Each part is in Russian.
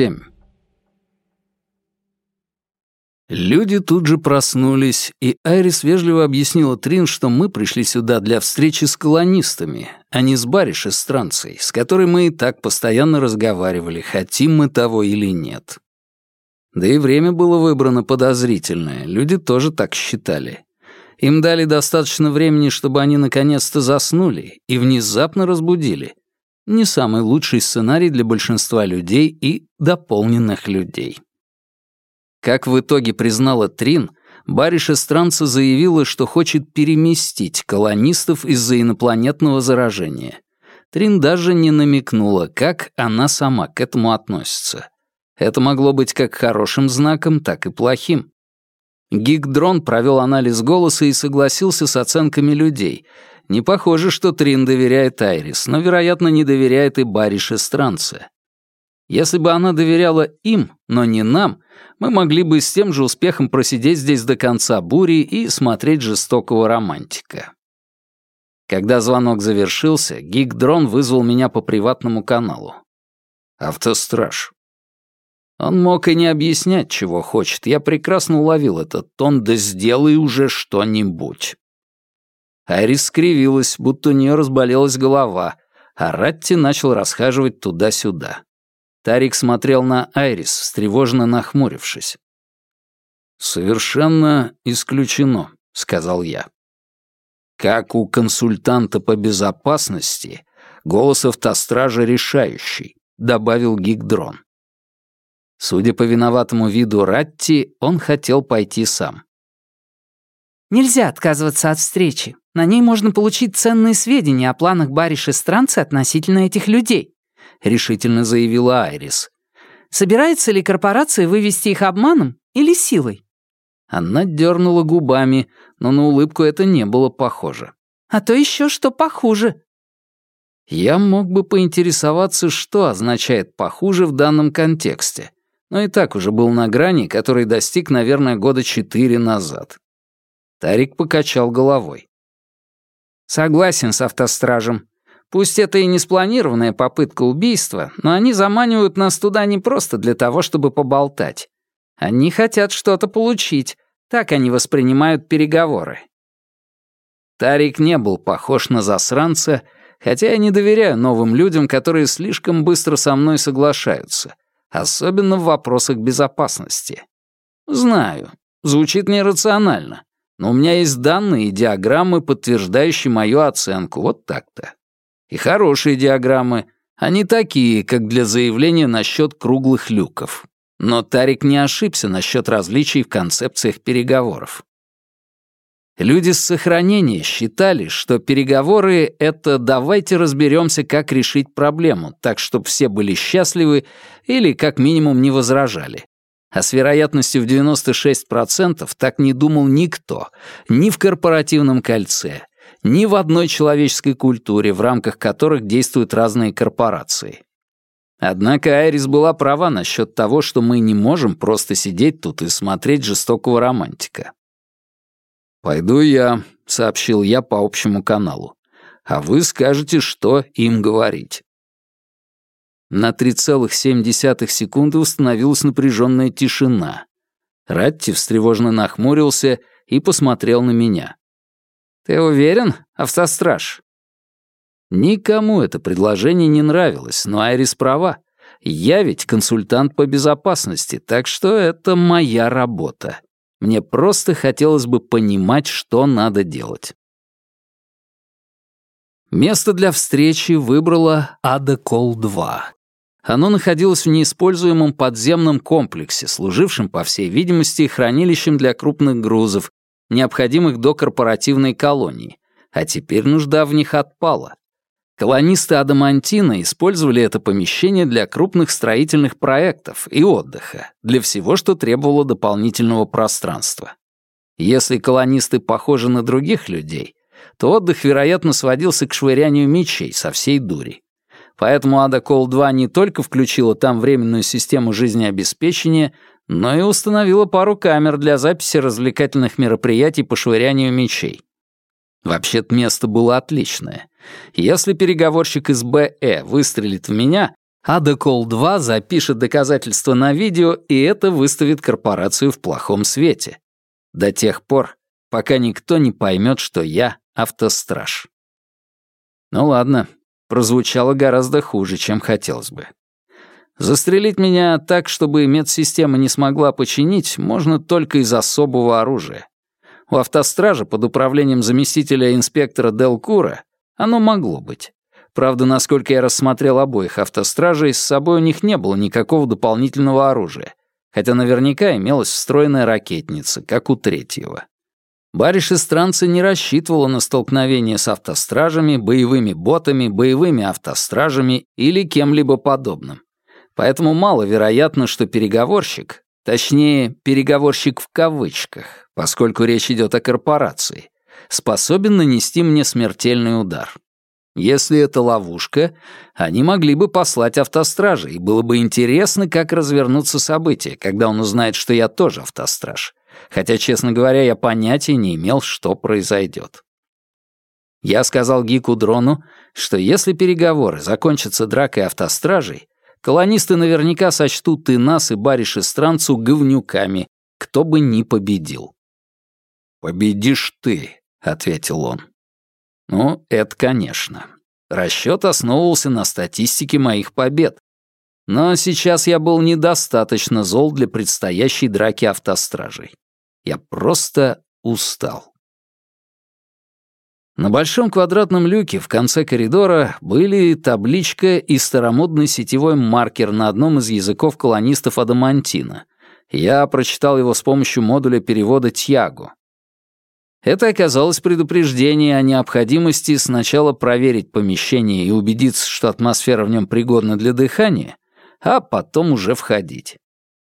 7. Люди тут же проснулись, и Айрис вежливо объяснила Трин, что мы пришли сюда для встречи с колонистами, а не с бариш-эстранцей, с которой мы и так постоянно разговаривали, хотим мы того или нет. Да и время было выбрано подозрительное, люди тоже так считали. Им дали достаточно времени, чтобы они наконец-то заснули и внезапно разбудили. Не самый лучший сценарий для большинства людей и дополненных людей. Как в итоге признала Трин, Бариша Странца заявила, что хочет переместить колонистов из-за инопланетного заражения. Трин даже не намекнула, как она сама к этому относится. Это могло быть как хорошим знаком, так и плохим. Гигдрон провел анализ голоса и согласился с оценками людей. Не похоже, что Трин доверяет Айрис, но, вероятно, не доверяет и Барише Странце. Если бы она доверяла им, но не нам, мы могли бы с тем же успехом просидеть здесь до конца бури и смотреть жестокого романтика. Когда звонок завершился, Гигдрон вызвал меня по приватному каналу. «Автостраж». Он мог и не объяснять, чего хочет. Я прекрасно уловил этот тон «да сделай уже что-нибудь». Айрис скривилась, будто у нее разболелась голова, а Ратти начал расхаживать туда-сюда. Тарик смотрел на Айрис, встревоженно нахмурившись. «Совершенно исключено», — сказал я. Как у консультанта по безопасности, голос автостража решающий, добавил Гигдрон. Судя по виноватому виду Ратти, он хотел пойти сам. «Нельзя отказываться от встречи. На ней можно получить ценные сведения о планах Бариши Странцы относительно этих людей», — решительно заявила Айрис. «Собирается ли корпорация вывести их обманом или силой?» Она дернула губами, но на улыбку это не было похоже. «А то еще что похуже». Я мог бы поинтересоваться, что означает «похуже» в данном контексте, но и так уже был на грани, который достиг, наверное, года четыре назад. Тарик покачал головой. «Согласен с автостражем. Пусть это и не спланированная попытка убийства, но они заманивают нас туда не просто для того, чтобы поболтать. Они хотят что-то получить, так они воспринимают переговоры. Тарик не был похож на засранца, хотя я не доверяю новым людям, которые слишком быстро со мной соглашаются, особенно в вопросах безопасности. Знаю, звучит нерационально, но у меня есть данные и диаграммы, подтверждающие мою оценку, вот так-то. И хорошие диаграммы, они такие, как для заявления насчет круглых люков. Но Тарик не ошибся насчет различий в концепциях переговоров. Люди с сохранения считали, что переговоры — это «давайте разберемся, как решить проблему, так, чтобы все были счастливы или как минимум не возражали». А с вероятностью в 96% так не думал никто, ни в корпоративном кольце, ни в одной человеческой культуре, в рамках которых действуют разные корпорации. Однако Айрис была права насчет того, что мы не можем просто сидеть тут и смотреть жестокого романтика. «Пойду я», — сообщил я по общему каналу. «А вы скажете, что им говорить». На 3,7 секунды установилась напряженная тишина. Ратти встревоженно нахмурился и посмотрел на меня. «Ты уверен, автостраж?» Никому это предложение не нравилось, но Айрис права. Я ведь консультант по безопасности, так что это моя работа. Мне просто хотелось бы понимать, что надо делать. Место для встречи выбрала Ада Кол-2. Оно находилось в неиспользуемом подземном комплексе, служившем, по всей видимости, хранилищем для крупных грузов, необходимых до корпоративной колонии, а теперь нужда в них отпала. Колонисты Адамантина использовали это помещение для крупных строительных проектов и отдыха, для всего, что требовало дополнительного пространства. Если колонисты похожи на других людей, то отдых, вероятно, сводился к швырянию мечей со всей дури. Поэтому Ада Кол-2 не только включила там временную систему жизнеобеспечения, но и установила пару камер для записи развлекательных мероприятий по швырянию мечей. Вообще-то место было отличное. Если переговорщик из БЭ выстрелит в меня, Адакол-2 запишет доказательства на видео, и это выставит корпорацию в плохом свете. До тех пор, пока никто не поймет, что я автостраж. Ну ладно, прозвучало гораздо хуже, чем хотелось бы. Застрелить меня так, чтобы медсистема не смогла починить, можно только из особого оружия. У автостража под управлением заместителя инспектора Делкура оно могло быть. Правда, насколько я рассмотрел обоих автостражей, с собой у них не было никакого дополнительного оружия, хотя наверняка имелась встроенная ракетница, как у третьего. Бариш Странца не рассчитывала на столкновение с автостражами, боевыми ботами, боевыми автостражами или кем-либо подобным. Поэтому маловероятно, что переговорщик, точнее, переговорщик в кавычках, поскольку речь идет о корпорации, способен нанести мне смертельный удар. Если это ловушка, они могли бы послать автостражи, и было бы интересно, как развернутся события, когда он узнает, что я тоже автостраж. Хотя, честно говоря, я понятия не имел, что произойдет. Я сказал Гику Дрону, что если переговоры закончатся дракой автостражей, колонисты наверняка сочтут и нас, и бариш Странцу говнюками, кто бы ни победил. «Победишь ты», — ответил он. Ну, это конечно. Расчет основывался на статистике моих побед. Но сейчас я был недостаточно зол для предстоящей драки автостражей. Я просто устал. На большом квадратном люке в конце коридора были табличка и старомодный сетевой маркер на одном из языков колонистов Адамантина. Я прочитал его с помощью модуля перевода Тьяго. Это оказалось предупреждение о необходимости сначала проверить помещение и убедиться, что атмосфера в нем пригодна для дыхания, а потом уже входить.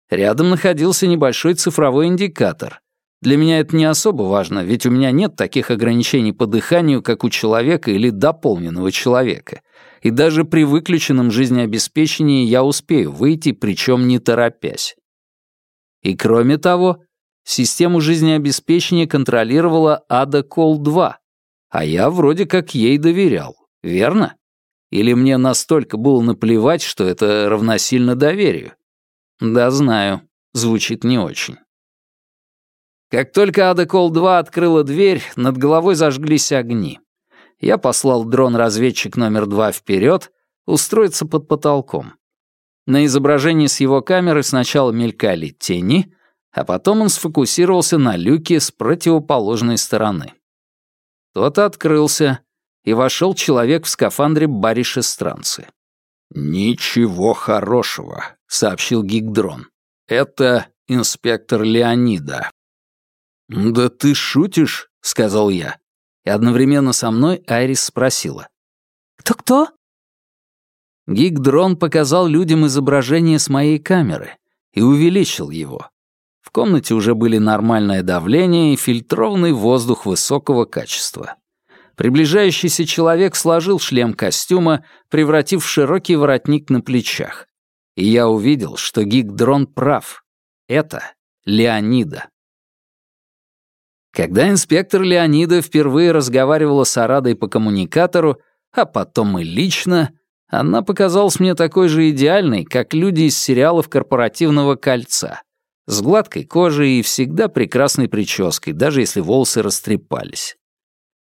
Рядом находился небольшой цифровой индикатор. Для меня это не особо важно, ведь у меня нет таких ограничений по дыханию, как у человека или дополненного человека. И даже при выключенном жизнеобеспечении я успею выйти, причем не торопясь. И кроме того, Систему жизнеобеспечения контролировала Ада Кол-2, а я вроде как ей доверял, верно? Или мне настолько было наплевать, что это равносильно доверию? Да, знаю, звучит не очень. Как только Ада Кол-2 открыла дверь, над головой зажглись огни. Я послал дрон-разведчик номер два вперед, устроиться под потолком. На изображении с его камеры сначала мелькали тени, а потом он сфокусировался на люке с противоположной стороны. Тот открылся, и вошел человек в скафандре баришестранцы. «Ничего хорошего», — сообщил Гигдрон. «Это инспектор Леонида». «Да ты шутишь?» — сказал я. И одновременно со мной Айрис спросила. «Кто-кто?» Гигдрон показал людям изображение с моей камеры и увеличил его. В комнате уже были нормальное давление и фильтрованный воздух высокого качества. Приближающийся человек сложил шлем костюма, превратив в широкий воротник на плечах. И я увидел, что гик-дрон прав. Это Леонида. Когда инспектор Леонида впервые разговаривала с Арадой по коммуникатору, а потом и лично, она показалась мне такой же идеальной, как люди из сериалов «Корпоративного кольца» с гладкой кожей и всегда прекрасной прической, даже если волосы растрепались.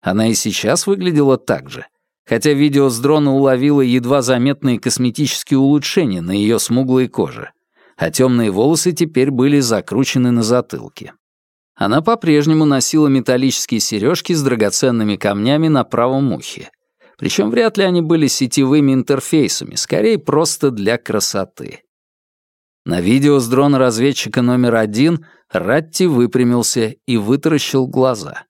Она и сейчас выглядела так же, хотя видео с дрона уловило едва заметные косметические улучшения на ее смуглой коже, а темные волосы теперь были закручены на затылке. Она по-прежнему носила металлические сережки с драгоценными камнями на правом ухе. Причем вряд ли они были сетевыми интерфейсами, скорее просто для красоты. На видео с дрона разведчика номер один Ратти выпрямился и вытаращил глаза.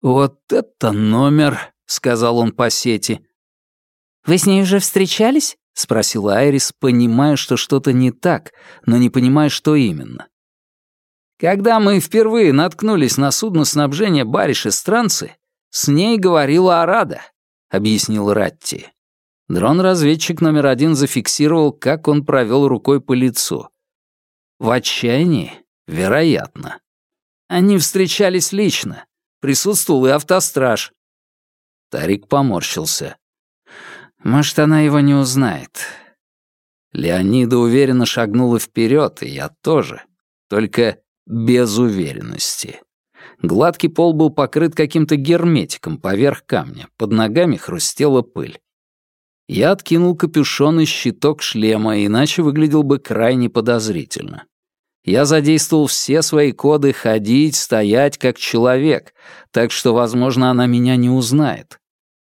«Вот это номер», — сказал он по сети. «Вы с ней уже встречались?» — спросила Айрис, понимая, что что-то не так, но не понимая, что именно. Когда мы впервые наткнулись на судно снабжения бариш странцы, с ней говорила Арада, — объяснил Ратти. Дрон-разведчик номер один зафиксировал, как он провел рукой по лицу. В отчаянии? Вероятно. Они встречались лично. Присутствовал и автостраж. Тарик поморщился. Может, она его не узнает. Леонида уверенно шагнула вперед, и я тоже. Только без уверенности. Гладкий пол был покрыт каким-то герметиком поверх камня, под ногами хрустела пыль. Я откинул капюшон и щиток шлема, иначе выглядел бы крайне подозрительно. Я задействовал все свои коды ходить, стоять как человек, так что, возможно, она меня не узнает.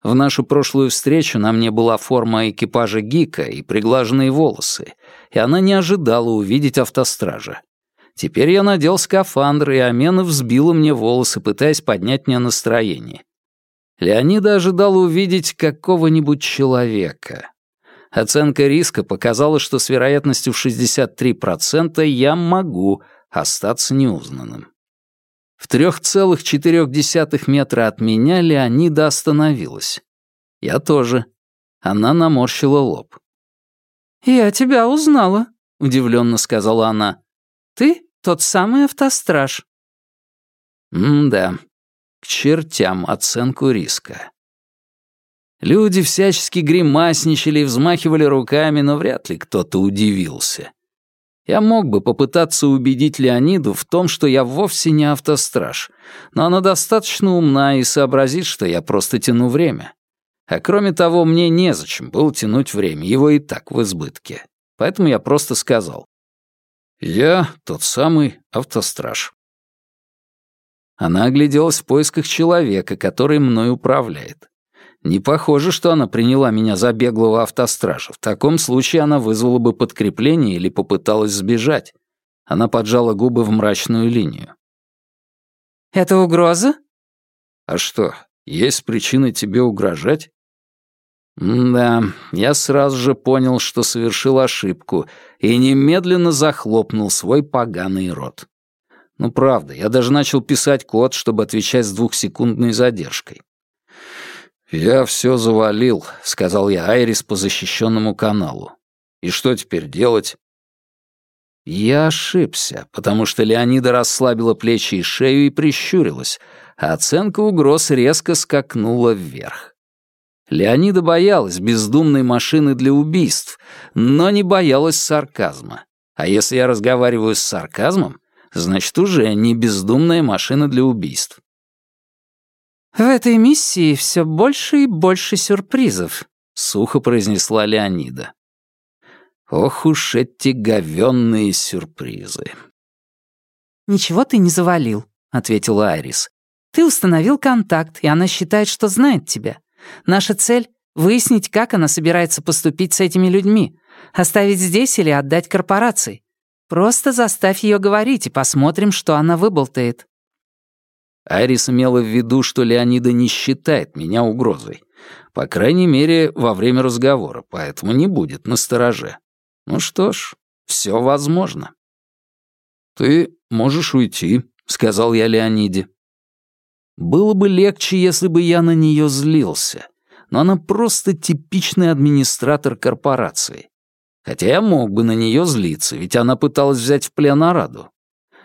В нашу прошлую встречу на мне была форма экипажа Гика и приглаженные волосы, и она не ожидала увидеть автостража. Теперь я надел скафандр, и Амена взбила мне волосы, пытаясь поднять мне настроение. Леонида ожидала увидеть какого-нибудь человека. Оценка риска показала, что с вероятностью в 63% я могу остаться неузнанным. В трех целых четырех десятых метра от меня Леонида остановилась. Я тоже. Она наморщила лоб. «Я тебя узнала», — удивленно сказала она. Ты тот самый автостраж. М-да. К чертям оценку риска. Люди всячески гримасничали и взмахивали руками, но вряд ли кто-то удивился. Я мог бы попытаться убедить Леониду в том, что я вовсе не автостраж, но она достаточно умна и сообразит, что я просто тяну время. А кроме того, мне незачем было тянуть время, его и так в избытке. Поэтому я просто сказал. «Я тот самый автостраж». Она огляделась в поисках человека, который мной управляет. Не похоже, что она приняла меня за беглого автостража. В таком случае она вызвала бы подкрепление или попыталась сбежать. Она поджала губы в мрачную линию. «Это угроза?» «А что, есть причины тебе угрожать?» Да, я сразу же понял, что совершил ошибку, и немедленно захлопнул свой поганый рот. Ну правда, я даже начал писать код, чтобы отвечать с двухсекундной задержкой. «Я все завалил», — сказал я Айрис по защищенному каналу. «И что теперь делать?» Я ошибся, потому что Леонида расслабила плечи и шею и прищурилась, а оценка угроз резко скакнула вверх. Леонида боялась бездумной машины для убийств, но не боялась сарказма. А если я разговариваю с сарказмом, значит, уже не бездумная машина для убийств. «В этой миссии все больше и больше сюрпризов», — сухо произнесла Леонида. Ох уж эти говенные сюрпризы. «Ничего ты не завалил», — ответила Айрис. «Ты установил контакт, и она считает, что знает тебя. Наша цель — выяснить, как она собирается поступить с этими людьми. Оставить здесь или отдать корпорации. Просто заставь ее говорить и посмотрим, что она выболтает». Айрис имела в виду, что Леонида не считает меня угрозой. По крайней мере, во время разговора, поэтому не будет настороже. Ну что ж, все возможно. «Ты можешь уйти», — сказал я Леониде. Было бы легче, если бы я на нее злился, но она просто типичный администратор корпорации. Хотя я мог бы на нее злиться, ведь она пыталась взять в плен Араду.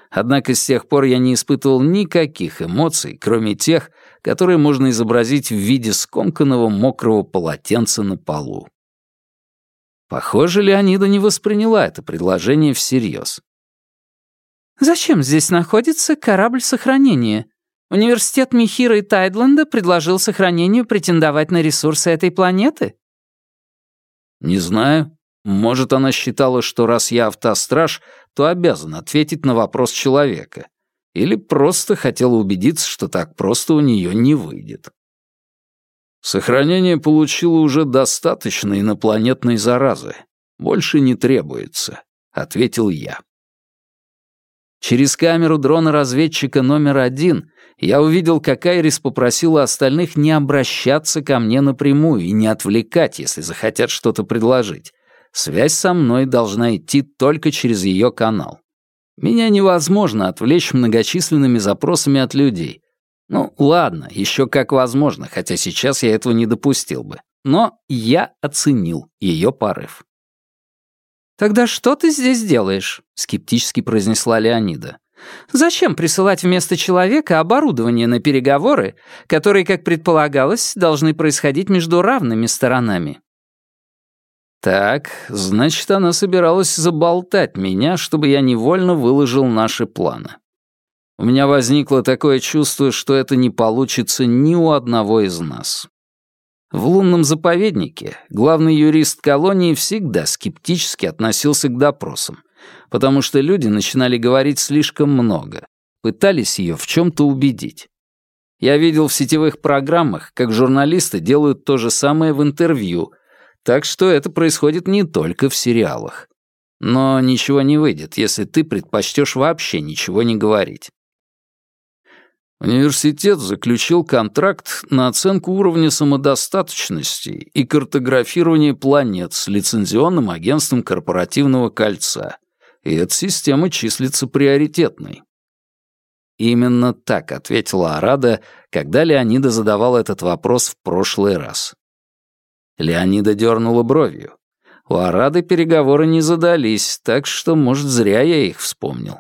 Однако с тех пор я не испытывал никаких эмоций, кроме тех, которые можно изобразить в виде скомканного мокрого полотенца на полу. Похоже, Леонида не восприняла это предложение всерьез. «Зачем здесь находится корабль сохранения?» Университет Михира и Тайдленда предложил сохранению претендовать на ресурсы этой планеты? Не знаю. Может, она считала, что раз я автостраж, то обязан ответить на вопрос человека. Или просто хотела убедиться, что так просто у нее не выйдет. Сохранение получило уже достаточно инопланетной заразы. Больше не требуется, — ответил я. Через камеру дрона-разведчика номер один я увидел, как Айрис попросила остальных не обращаться ко мне напрямую и не отвлекать, если захотят что-то предложить. Связь со мной должна идти только через ее канал. Меня невозможно отвлечь многочисленными запросами от людей. Ну, ладно, еще как возможно, хотя сейчас я этого не допустил бы. Но я оценил ее порыв. «Тогда что ты здесь делаешь?» — скептически произнесла Леонида. Зачем присылать вместо человека оборудование на переговоры, которые, как предполагалось, должны происходить между равными сторонами? Так, значит, она собиралась заболтать меня, чтобы я невольно выложил наши планы. У меня возникло такое чувство, что это не получится ни у одного из нас. В лунном заповеднике главный юрист колонии всегда скептически относился к допросам, потому что люди начинали говорить слишком много, пытались ее в чем-то убедить. Я видел в сетевых программах, как журналисты делают то же самое в интервью, так что это происходит не только в сериалах. Но ничего не выйдет, если ты предпочтешь вообще ничего не говорить. Университет заключил контракт на оценку уровня самодостаточности и картографирование планет с лицензионным агентством корпоративного кольца, и эта система числится приоритетной. Именно так ответила Арада, когда Леонида задавал этот вопрос в прошлый раз. Леонида дернула бровью. У Арады переговоры не задались, так что, может, зря я их вспомнил.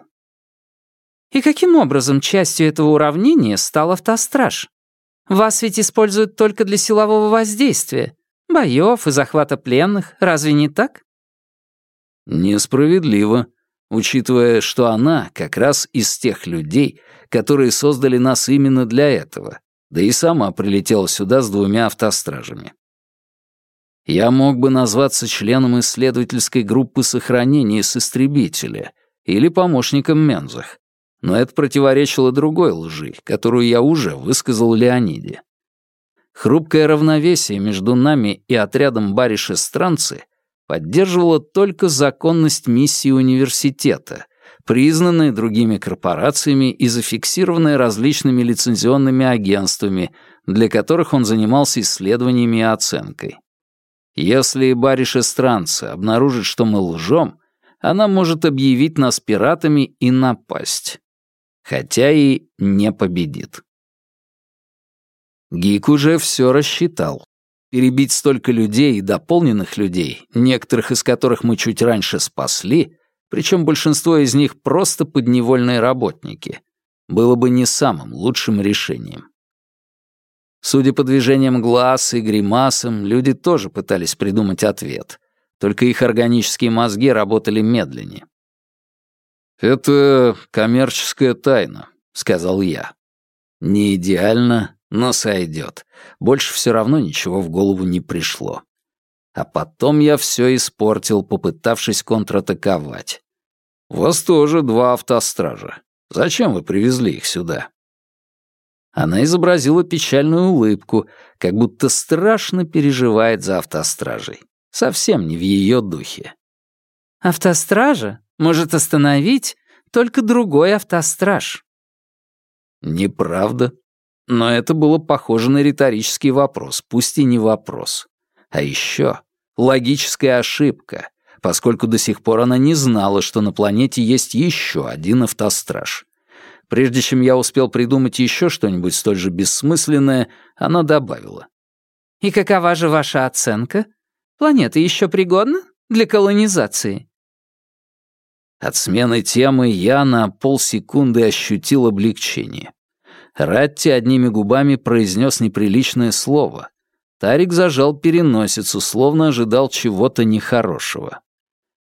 И каким образом частью этого уравнения стал автостраж? Вас ведь используют только для силового воздействия, боев и захвата пленных, разве не так? Несправедливо, учитывая, что она как раз из тех людей, которые создали нас именно для этого, да и сама прилетела сюда с двумя автостражами. Я мог бы назваться членом исследовательской группы сохранения с истребителя или помощником Мензах, но это противоречило другой лжи, которую я уже высказал Леониде. Хрупкое равновесие между нами и отрядом бариши-странцы поддерживало только законность миссии университета, признанная другими корпорациями и зафиксированная различными лицензионными агентствами, для которых он занимался исследованиями и оценкой. Если бариши-странцы обнаружит, что мы лжем, она может объявить нас пиратами и напасть хотя и не победит. Гик уже все рассчитал. Перебить столько людей и дополненных людей, некоторых из которых мы чуть раньше спасли, причем большинство из них просто подневольные работники, было бы не самым лучшим решением. Судя по движениям глаз и гримасам, люди тоже пытались придумать ответ, только их органические мозги работали медленнее. «Это коммерческая тайна», — сказал я. «Не идеально, но сойдет. Больше все равно ничего в голову не пришло. А потом я все испортил, попытавшись контратаковать. У вас тоже два автостража. Зачем вы привезли их сюда?» Она изобразила печальную улыбку, как будто страшно переживает за автостражей. Совсем не в ее духе. «Автостража может остановить только другой автостраж». Неправда. Но это было похоже на риторический вопрос, пусть и не вопрос. А еще логическая ошибка, поскольку до сих пор она не знала, что на планете есть еще один автостраж. Прежде чем я успел придумать еще что-нибудь столь же бессмысленное, она добавила. «И какова же ваша оценка? Планета еще пригодна для колонизации?» От смены темы я на полсекунды ощутил облегчение. Ратти одними губами произнес неприличное слово. Тарик зажал переносицу, словно ожидал чего-то нехорошего.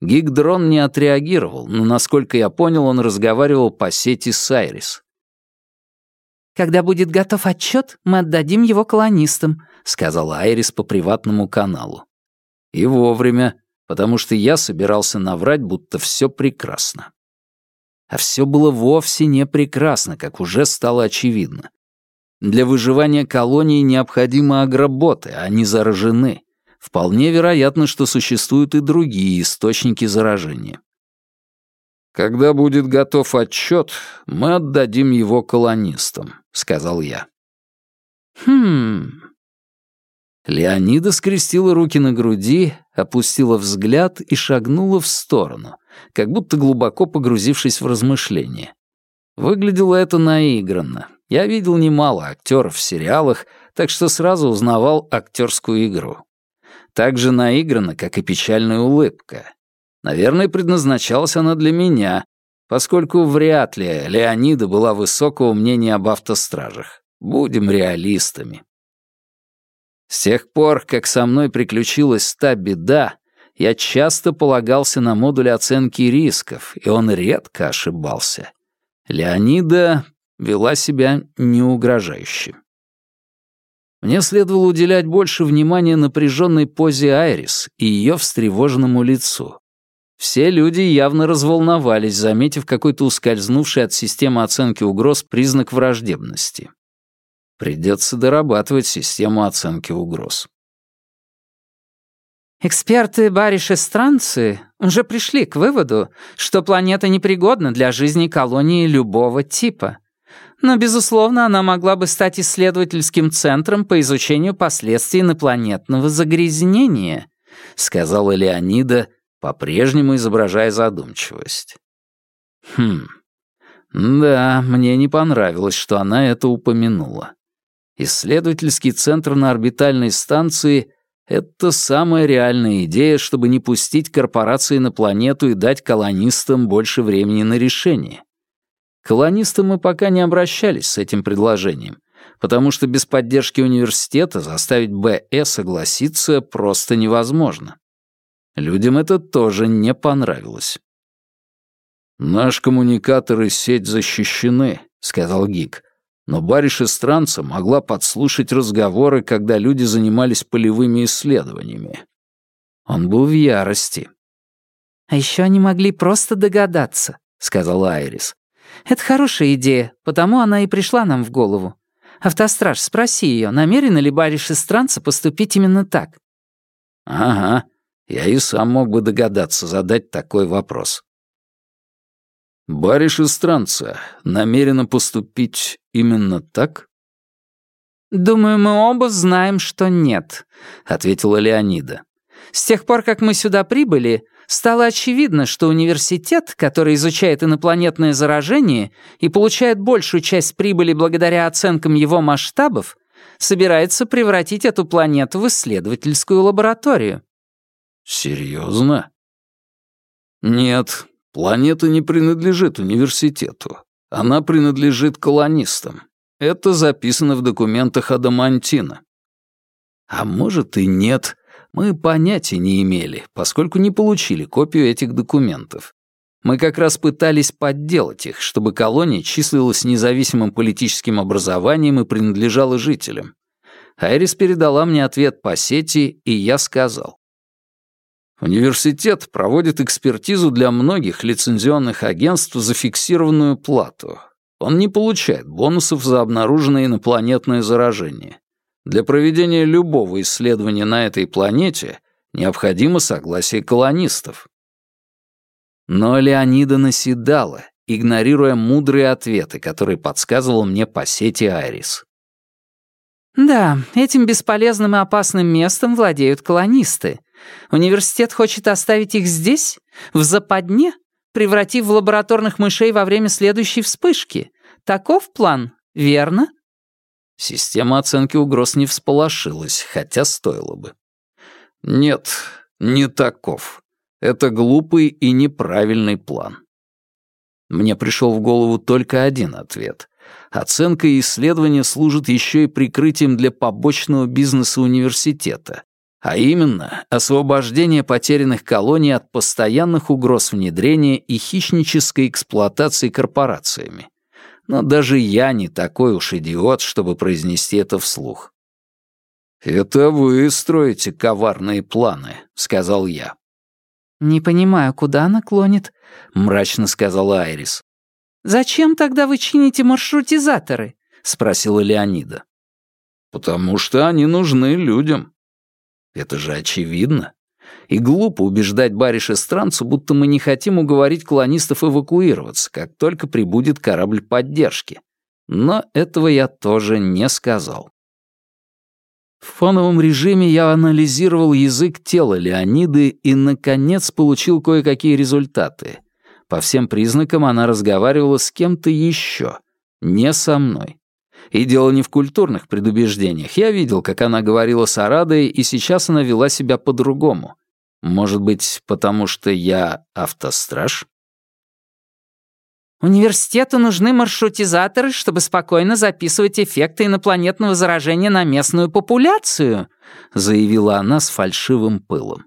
Гигдрон не отреагировал, но, насколько я понял, он разговаривал по сети с Айрис. «Когда будет готов отчет, мы отдадим его колонистам», — сказала Айрис по приватному каналу. И вовремя потому что я собирался наврать, будто все прекрасно. А все было вовсе не прекрасно, как уже стало очевидно. Для выживания колонии необходимы агроботы, они заражены. Вполне вероятно, что существуют и другие источники заражения. «Когда будет готов отчет, мы отдадим его колонистам», — сказал я. «Хм...» Леонида скрестила руки на груди, опустила взгляд и шагнула в сторону, как будто глубоко погрузившись в размышления. Выглядело это наигранно. Я видел немало актеров в сериалах, так что сразу узнавал актерскую игру. Так же наигранно, как и печальная улыбка. Наверное, предназначалась она для меня, поскольку вряд ли Леонида была высокого мнения об автостражах. Будем реалистами. С тех пор, как со мной приключилась та беда, Я часто полагался на модуль оценки рисков, и он редко ошибался. Леонида вела себя неугрожающе. Мне следовало уделять больше внимания напряженной позе Айрис и ее встревоженному лицу. Все люди явно разволновались, заметив какой-то ускользнувший от системы оценки угроз признак враждебности. Придется дорабатывать систему оценки угроз. Эксперты Бариш-Эстранцы уже пришли к выводу, что планета непригодна для жизни колонии любого типа. Но, безусловно, она могла бы стать исследовательским центром по изучению последствий инопланетного загрязнения, сказала Леонида, по-прежнему изображая задумчивость. Хм. Да, мне не понравилось, что она это упомянула. Исследовательский центр на орбитальной станции это самая реальная идея, чтобы не пустить корпорации на планету и дать колонистам больше времени на решение. Колонисты мы пока не обращались с этим предложением, потому что без поддержки университета заставить БЭ согласиться просто невозможно. Людям это тоже не понравилось. «Наш коммуникатор и сеть защищены», — сказал Гик но бариш Странца могла подслушать разговоры, когда люди занимались полевыми исследованиями. Он был в ярости. «А еще они могли просто догадаться», — сказала Айрис. «Это хорошая идея, потому она и пришла нам в голову. Автостраж, спроси ее, намерена ли бариш Странца поступить именно так?» «Ага, я и сам мог бы догадаться задать такой вопрос». Бариш Странца намерена поступить именно так? «Думаю, мы оба знаем, что нет», — ответила Леонида. «С тех пор, как мы сюда прибыли, стало очевидно, что университет, который изучает инопланетное заражение и получает большую часть прибыли благодаря оценкам его масштабов, собирается превратить эту планету в исследовательскую лабораторию». «Серьезно?» «Нет, Планета не принадлежит университету. Она принадлежит колонистам. Это записано в документах Адамантина. А может и нет. Мы понятия не имели, поскольку не получили копию этих документов. Мы как раз пытались подделать их, чтобы колония числилась независимым политическим образованием и принадлежала жителям. Айрис передала мне ответ по сети, и я сказал. Университет проводит экспертизу для многих лицензионных агентств за фиксированную плату. Он не получает бонусов за обнаруженное инопланетное заражение. Для проведения любого исследования на этой планете необходимо согласие колонистов. Но Леонида наседала, игнорируя мудрые ответы, которые подсказывал мне по сети Айрис. «Да, этим бесполезным и опасным местом владеют колонисты. Университет хочет оставить их здесь, в западне, превратив в лабораторных мышей во время следующей вспышки. Таков план, верно?» Система оценки угроз не всполошилась, хотя стоило бы. «Нет, не таков. Это глупый и неправильный план». Мне пришел в голову только один ответ. Оценка и исследование служат еще и прикрытием для побочного бизнеса университета, а именно освобождение потерянных колоний от постоянных угроз внедрения и хищнической эксплуатации корпорациями. Но даже я не такой уж идиот, чтобы произнести это вслух. «Это вы строите коварные планы», — сказал я. «Не понимаю, куда она клонит», — мрачно сказала Айрис. «Зачем тогда вы чините маршрутизаторы?» — спросила Леонида. «Потому что они нужны людям», это же очевидно. И глупо убеждать бариша странцу, будто мы не хотим уговорить колонистов эвакуироваться, как только прибудет корабль поддержки. Но этого я тоже не сказал. В фоновом режиме я анализировал язык тела Леониды и, наконец, получил кое-какие результаты. По всем признакам она разговаривала с кем-то еще, не со мной. И дело не в культурных предубеждениях. Я видел, как она говорила с Арадой, и сейчас она вела себя по-другому. Может быть, потому что я автостраж? Университету нужны маршрутизаторы, чтобы спокойно записывать эффекты инопланетного заражения на местную популяцию, заявила она с фальшивым пылом.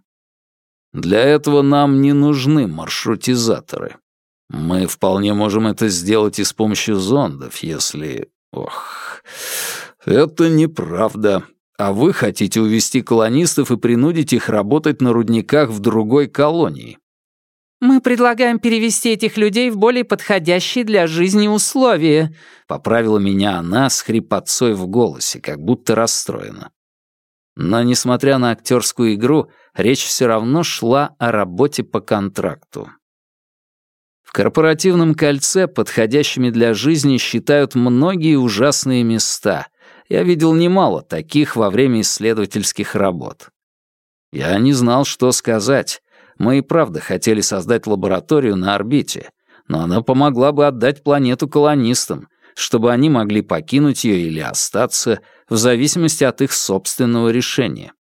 Для этого нам не нужны маршрутизаторы. Мы вполне можем это сделать и с помощью зондов, если... Ох, это неправда. А вы хотите увести колонистов и принудить их работать на рудниках в другой колонии. «Мы предлагаем перевести этих людей в более подходящие для жизни условия», — поправила меня она с хрипотцой в голосе, как будто расстроена. Но, несмотря на актерскую игру, речь все равно шла о работе по контракту. Корпоративном кольце подходящими для жизни считают многие ужасные места. Я видел немало таких во время исследовательских работ. Я не знал, что сказать, мы и правда хотели создать лабораторию на орбите, но она помогла бы отдать планету колонистам, чтобы они могли покинуть ее или остаться, в зависимости от их собственного решения.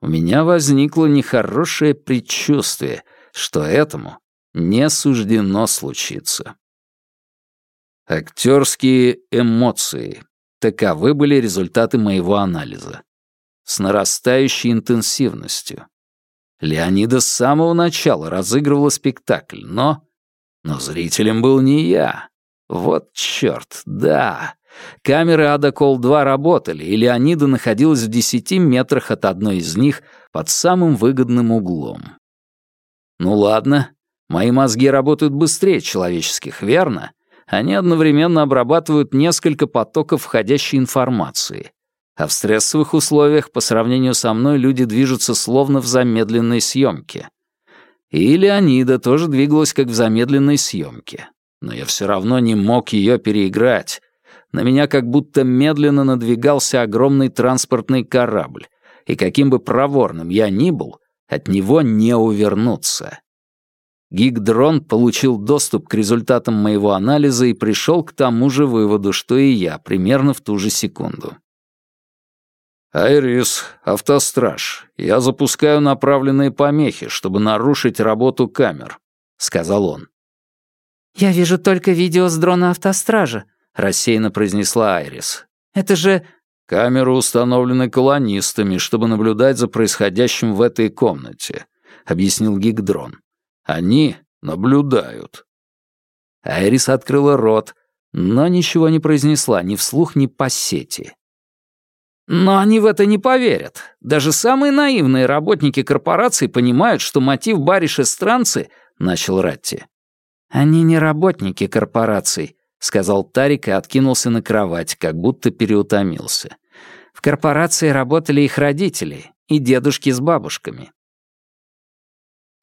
У меня возникло нехорошее предчувствие, что этому не суждено случиться. Актерские эмоции. Таковы были результаты моего анализа. С нарастающей интенсивностью. Леонида с самого начала разыгрывала спектакль, но... Но зрителем был не я. Вот чёрт, да. Камеры Ада Кол-2 работали, и Леонида находилась в десяти метрах от одной из них под самым выгодным углом. Ну ладно, мои мозги работают быстрее человеческих, верно? Они одновременно обрабатывают несколько потоков входящей информации. А в стрессовых условиях по сравнению со мной люди движутся словно в замедленной съемке. И Леонида тоже двигалась как в замедленной съемке. Но я все равно не мог ее переиграть. На меня как будто медленно надвигался огромный транспортный корабль, и каким бы проворным я ни был, от него не увернуться. Гигдрон получил доступ к результатам моего анализа и пришел к тому же выводу, что и я, примерно в ту же секунду. «Айрис, автостраж, я запускаю направленные помехи, чтобы нарушить работу камер», — сказал он. «Я вижу только видео с дрона автостража», — рассеянно произнесла Айрис. «Это же...» «Камеры установлены колонистами, чтобы наблюдать за происходящим в этой комнате», — объяснил Гигдрон. «Они наблюдают». Айрис открыла рот, но ничего не произнесла ни вслух, ни по сети. Но они в это не поверят. Даже самые наивные работники корпорации понимают, что мотив бариша странцы, начал Ратти. Они не работники корпораций, сказал Тарик и откинулся на кровать, как будто переутомился. В корпорации работали их родители и дедушки с бабушками.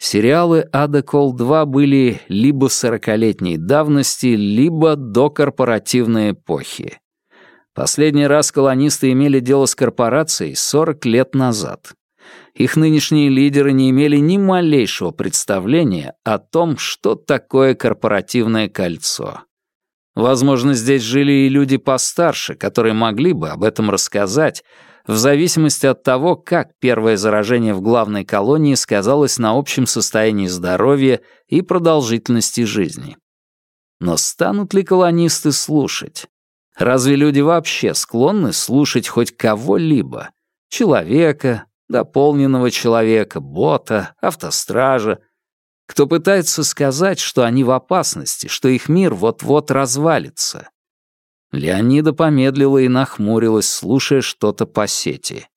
Сериалы «Ада Кол 2» были либо сорокалетней давности, либо до корпоративной эпохи. Последний раз колонисты имели дело с корпорацией 40 лет назад. Их нынешние лидеры не имели ни малейшего представления о том, что такое корпоративное кольцо. Возможно, здесь жили и люди постарше, которые могли бы об этом рассказать, в зависимости от того, как первое заражение в главной колонии сказалось на общем состоянии здоровья и продолжительности жизни. Но станут ли колонисты слушать? Разве люди вообще склонны слушать хоть кого-либо? Человека, дополненного человека, бота, автостража, кто пытается сказать, что они в опасности, что их мир вот-вот развалится. Леонида помедлила и нахмурилась, слушая что-то по сети.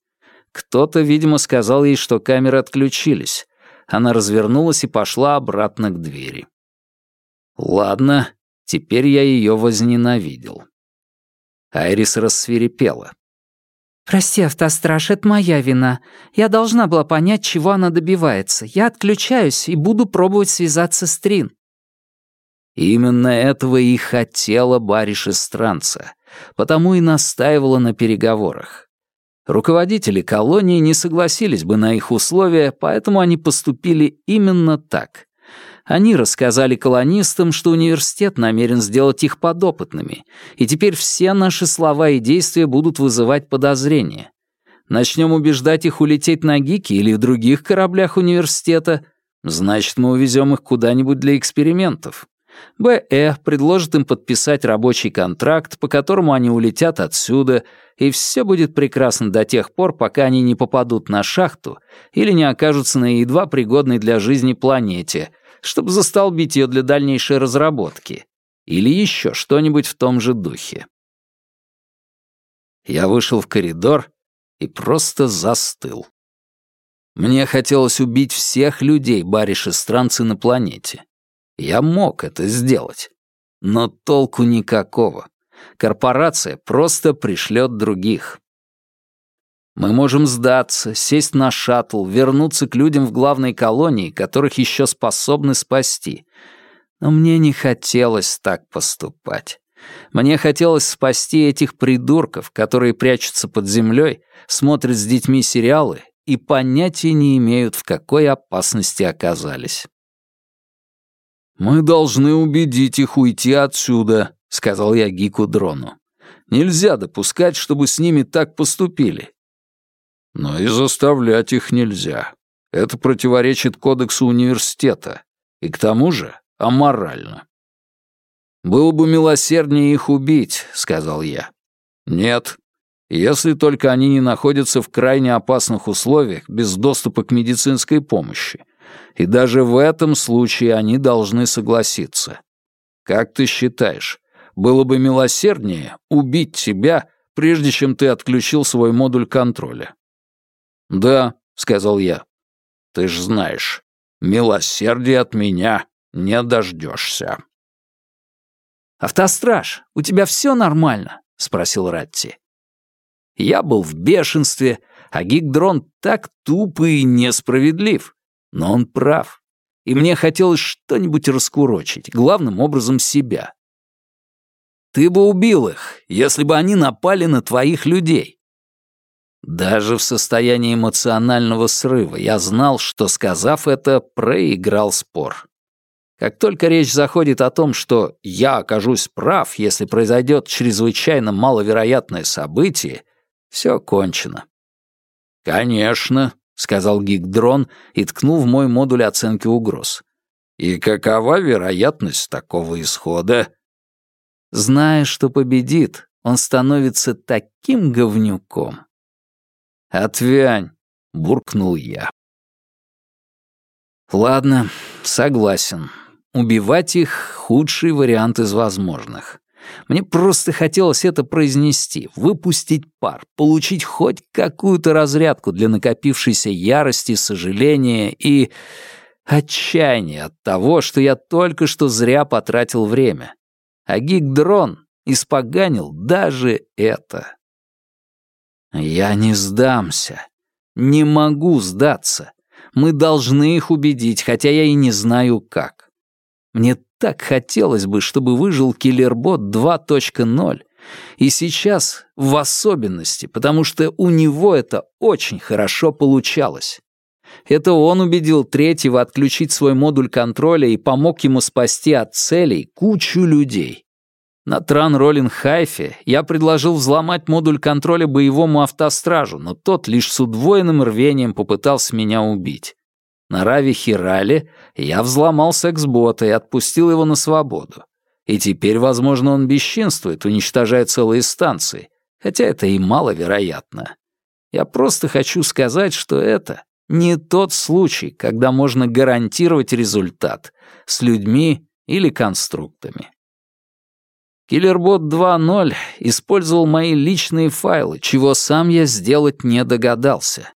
Кто-то, видимо, сказал ей, что камеры отключились. Она развернулась и пошла обратно к двери. Ладно, теперь я ее возненавидел. Айрис рассверепела. «Прости, автостраж, это моя вина. Я должна была понять, чего она добивается. Я отключаюсь и буду пробовать связаться с Трин». Именно этого и хотела бариш странца, потому и настаивала на переговорах. Руководители колонии не согласились бы на их условия, поэтому они поступили именно так. Они рассказали колонистам, что университет намерен сделать их подопытными, и теперь все наши слова и действия будут вызывать подозрения. Начнем убеждать их улететь на Гики или в других кораблях университета, значит, мы увезем их куда-нибудь для экспериментов. БЭ предложит им подписать рабочий контракт, по которому они улетят отсюда, и все будет прекрасно до тех пор, пока они не попадут на шахту или не окажутся на едва пригодной для жизни планете, чтобы застолбить ее для дальнейшей разработки. Или еще что-нибудь в том же духе. Я вышел в коридор и просто застыл. Мне хотелось убить всех людей, бариши-странцы на планете. Я мог это сделать. Но толку никакого. Корпорация просто пришлет других. Мы можем сдаться, сесть на шаттл, вернуться к людям в главной колонии, которых еще способны спасти. Но мне не хотелось так поступать. Мне хотелось спасти этих придурков, которые прячутся под землей, смотрят с детьми сериалы и понятия не имеют, в какой опасности оказались. «Мы должны убедить их уйти отсюда», — сказал я Гику Дрону. «Нельзя допускать, чтобы с ними так поступили». «Но и заставлять их нельзя. Это противоречит кодексу университета. И к тому же аморально». «Было бы милосерднее их убить», — сказал я. «Нет, если только они не находятся в крайне опасных условиях без доступа к медицинской помощи. И даже в этом случае они должны согласиться. Как ты считаешь, было бы милосерднее убить тебя, прежде чем ты отключил свой модуль контроля? Да, сказал я. Ты ж знаешь, милосердия от меня не дождешься. «Автостраж, у тебя все нормально?» — спросил Ратти. Я был в бешенстве, а Гигдрон так тупый и несправедлив. Но он прав. И мне хотелось что-нибудь раскурочить, главным образом себя. Ты бы убил их, если бы они напали на твоих людей. Даже в состоянии эмоционального срыва я знал, что, сказав это, проиграл спор. Как только речь заходит о том, что я окажусь прав, если произойдет чрезвычайно маловероятное событие, все кончено. «Конечно», — сказал Гигдрон и ткнул в мой модуль оценки угроз. «И какова вероятность такого исхода?» Зная, что победит, он становится таким говнюком. «Отвянь», — буркнул я. «Ладно, согласен. Убивать их — худший вариант из возможных. Мне просто хотелось это произнести, выпустить пар, получить хоть какую-то разрядку для накопившейся ярости, сожаления и отчаяния от того, что я только что зря потратил время. А гигдрон испоганил даже это. Я не сдамся. Не могу сдаться. Мы должны их убедить, хотя я и не знаю как. Мне так хотелось бы, чтобы выжил Киллербот 2.0, и сейчас в особенности, потому что у него это очень хорошо получалось. Это он убедил третьего отключить свой модуль контроля и помог ему спасти от целей кучу людей. На Тран Роллин Хайфе я предложил взломать модуль контроля боевому автостражу, но тот лишь с удвоенным рвением попытался меня убить. На Раве Хирале я взломал секс-бота и отпустил его на свободу. И теперь, возможно, он бесчинствует, уничтожая целые станции, хотя это и маловероятно. Я просто хочу сказать, что это не тот случай, когда можно гарантировать результат с людьми или конструктами. Киллербот 2.0 использовал мои личные файлы, чего сам я сделать не догадался.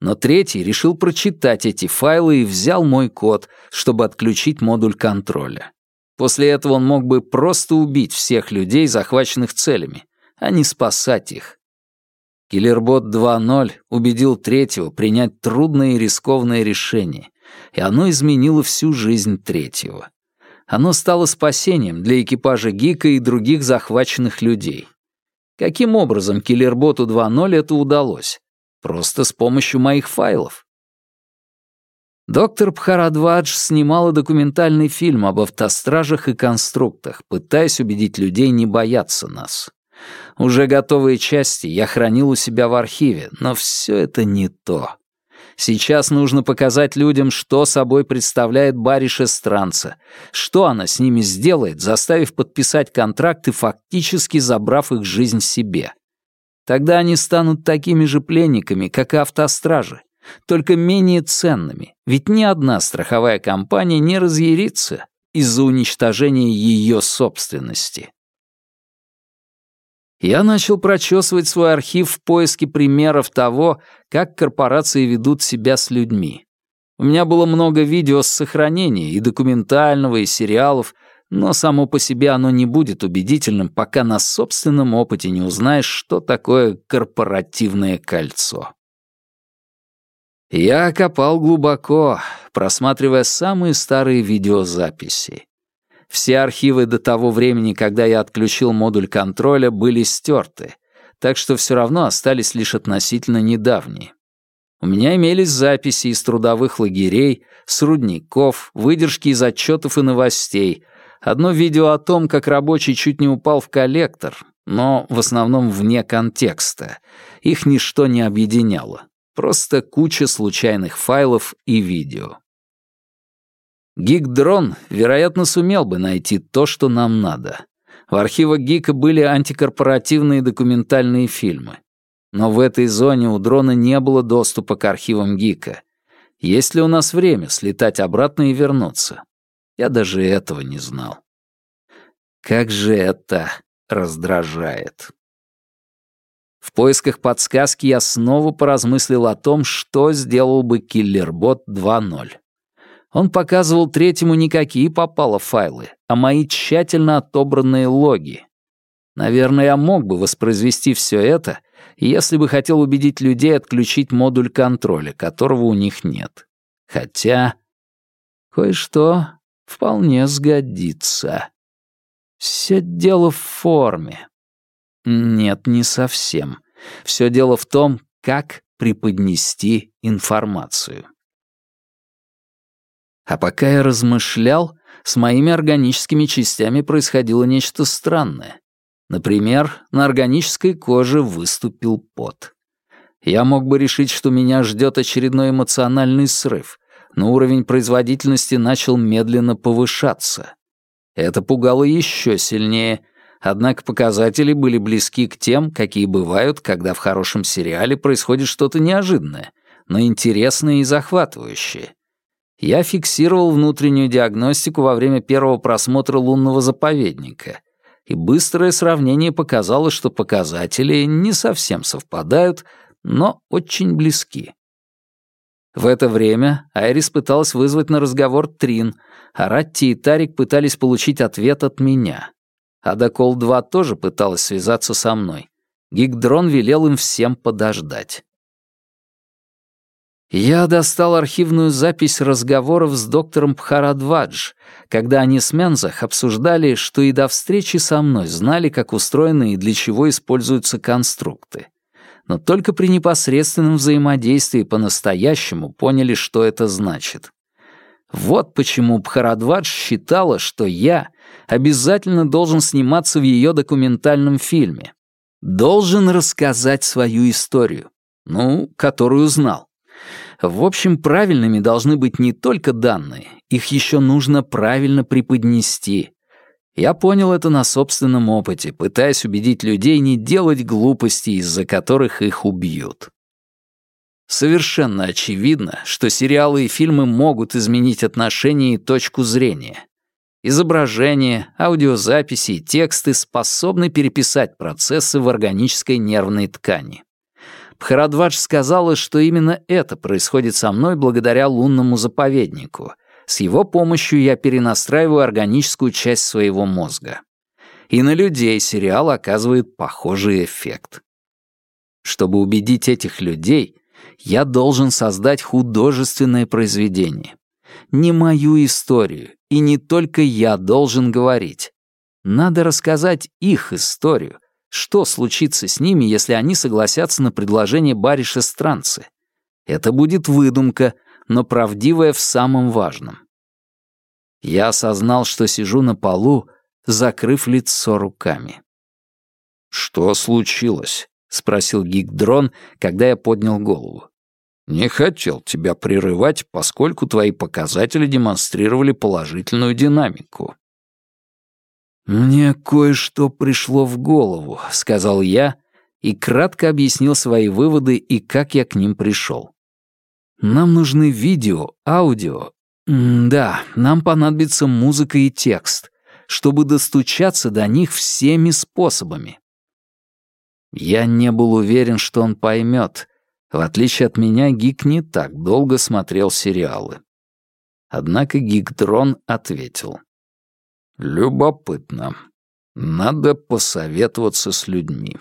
Но третий решил прочитать эти файлы и взял мой код, чтобы отключить модуль контроля. После этого он мог бы просто убить всех людей, захваченных целями, а не спасать их. Киллербот 2.0 убедил третьего принять трудное и рискованное решение, и оно изменило всю жизнь третьего. Оно стало спасением для экипажа Гика и других захваченных людей. Каким образом Киллерботу 2.0 это удалось? Просто с помощью моих файлов. Доктор Пхарадвадж снимала документальный фильм об автостражах и конструктах, пытаясь убедить людей не бояться нас. Уже готовые части я хранил у себя в архиве, но все это не то. Сейчас нужно показать людям, что собой представляет Бариш Эстранца, что она с ними сделает, заставив подписать контракт и фактически забрав их жизнь себе. Тогда они станут такими же пленниками, как и автостражи, только менее ценными, ведь ни одна страховая компания не разъярится из-за уничтожения ее собственности. Я начал прочесывать свой архив в поиске примеров того, как корпорации ведут себя с людьми. У меня было много видео с сохранения, и документального, и сериалов, но само по себе оно не будет убедительным, пока на собственном опыте не узнаешь, что такое корпоративное кольцо. Я копал глубоко, просматривая самые старые видеозаписи. Все архивы до того времени, когда я отключил модуль контроля, были стерты, так что все равно остались лишь относительно недавние. У меня имелись записи из трудовых лагерей, с рудников, выдержки из отчетов и новостей, одно видео о том, как рабочий чуть не упал в коллектор, но в основном вне контекста. Их ничто не объединяло. Просто куча случайных файлов и видео. Гик-дрон, вероятно, сумел бы найти то, что нам надо. В архивах Гика были антикорпоративные документальные фильмы. Но в этой зоне у дрона не было доступа к архивам Гика. Есть ли у нас время слетать обратно и вернуться? Я даже этого не знал. Как же это раздражает. В поисках подсказки я снова поразмыслил о том, что сделал бы Киллербот 2.0. Он показывал третьему не какие попало файлы, а мои тщательно отобранные логи. Наверное, я мог бы воспроизвести все это, если бы хотел убедить людей отключить модуль контроля, которого у них нет. Хотя кое-что вполне сгодится. Все дело в форме. Нет, не совсем. Все дело в том, как преподнести информацию. А пока я размышлял, с моими органическими частями происходило нечто странное. Например, на органической коже выступил пот. Я мог бы решить, что меня ждет очередной эмоциональный срыв, но уровень производительности начал медленно повышаться. Это пугало еще сильнее, однако показатели были близки к тем, какие бывают, когда в хорошем сериале происходит что-то неожиданное, но интересное и захватывающее. Я фиксировал внутреннюю диагностику во время первого просмотра лунного заповедника, и быстрое сравнение показало, что показатели не совсем совпадают, но очень близки. В это время Айрис пыталась вызвать на разговор Трин, а Ратти и Тарик пытались получить ответ от меня. Адакол-2 тоже пыталась связаться со мной. Гигдрон велел им всем подождать. Я достал архивную запись разговоров с доктором Пхарадвадж, когда они с Мензах обсуждали, что и до встречи со мной знали, как устроены и для чего используются конструкты. Но только при непосредственном взаимодействии по-настоящему поняли, что это значит. Вот почему Пхарадвадж считала, что я обязательно должен сниматься в ее документальном фильме. Должен рассказать свою историю, ну, которую знал. В общем, правильными должны быть не только данные, их еще нужно правильно преподнести. Я понял это на собственном опыте, пытаясь убедить людей не делать глупостей, из-за которых их убьют. Совершенно очевидно, что сериалы и фильмы могут изменить отношения и точку зрения. Изображения, аудиозаписи и тексты способны переписать процессы в органической нервной ткани. Бхарадвадж сказала, что именно это происходит со мной благодаря лунному заповеднику. С его помощью я перенастраиваю органическую часть своего мозга. И на людей сериал оказывает похожий эффект. Чтобы убедить этих людей, я должен создать художественное произведение. Не мою историю, и не только я должен говорить. Надо рассказать их историю, что случится с ними, если они согласятся на предложение бариша странцы? Это будет выдумка, но правдивая в самом важном. Я осознал, что сижу на полу, закрыв лицо руками. «Что случилось?» — спросил Гигдрон, когда я поднял голову. Не хотел тебя прерывать, поскольку твои показатели демонстрировали положительную динамику. «Мне кое-что пришло в голову», — сказал я и кратко объяснил свои выводы и как я к ним пришел. «Нам нужны видео, аудио. М да, нам понадобится музыка и текст, чтобы достучаться до них всеми способами». Я не был уверен, что он поймет, в отличие от меня, Гик не так долго смотрел сериалы. Однако Гик-дрон ответил. «Любопытно. Надо посоветоваться с людьми».